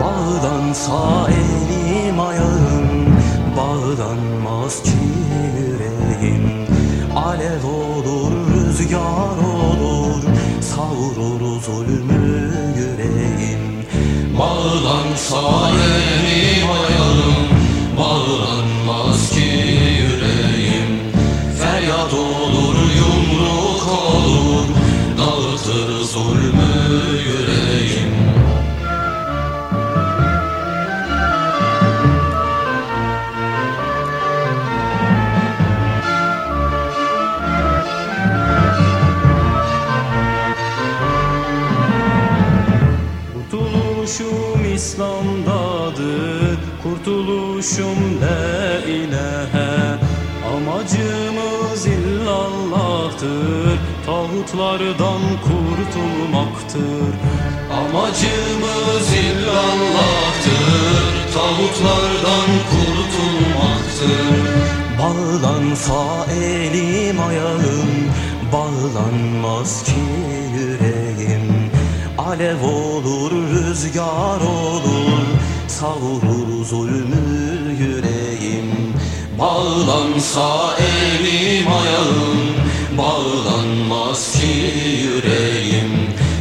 Bağlansa elim ayağım Bağlanmaz ki yüreğim Alev olur rüzgar olur Savurur zulmü yüreğim. Bağlansa elim Kurtuluşum la ilahe. Amacımız illallah'tır. Tağutlardan kurtulmaktır. Amacımız illallah'tır. Tağutlardan kurtulmaktır. Bağlansa elim ayağım. Bağlanmaz ki yüreğim. Alev olur rüzgar olur Savurur zulmü yüreğim. Bağlansa elim ayağım. Bağlanmaz ki yüreğim.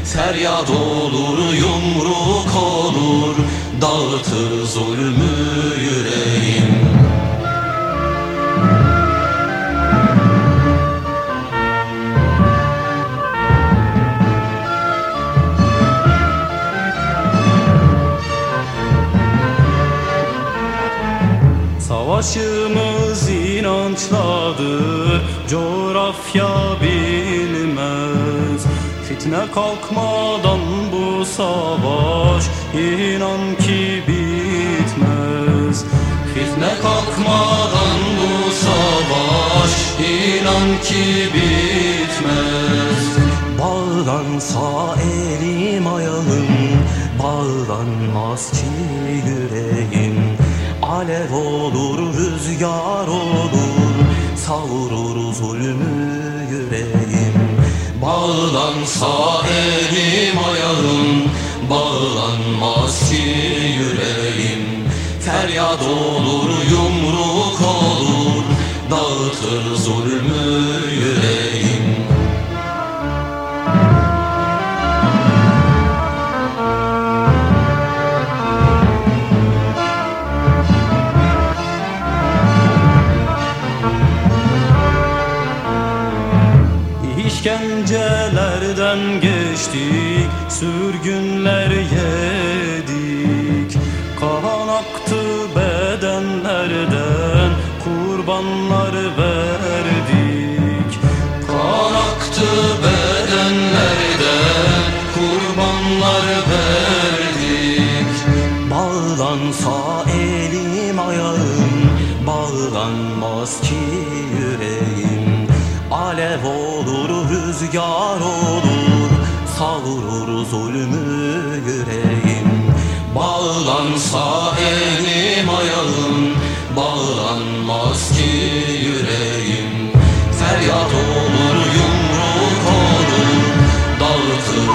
Feryat olur yumruk olur. Dağıtır zulmü yüreğim Savaşımız inançladır, coğrafya bilmez Fitne kalkmadan bu savaş, inan ki bitmez. Fitne kalkmadan bu savaş, inan ki bitmez. Bağlansa elim ayağım, bağlanmaz ki yüreğim Alev olur rüzgar olur Savurur zulmü yüreğim. Bağlansa elim ayağım Bağlanmaz ki yüreğim. Feryat olur İşkencelerden geçtik, sürgünler yedik. Kan aktı bedenlerden, kurbanlar verdik. Kan aktı bedenlerden, kurbanlar verdik. Bağlansa elim ayağım, bağlanmaz ki rüzgar olur Savurur zulmü yüreğim. Bağlansa elim ayağım Bağlanmaz ki yüreğim. Feryat olur yumruk olur Dağıtır